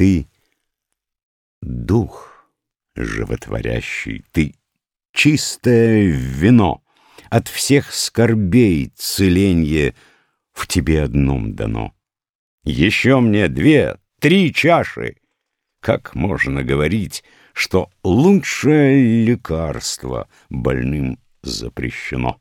Ты — дух животворящий, ты — чистое вино, От всех скорбей целенье в тебе одном дано. Еще мне две, три чаши! Как можно говорить, что лучшее лекарство больным запрещено?